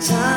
time.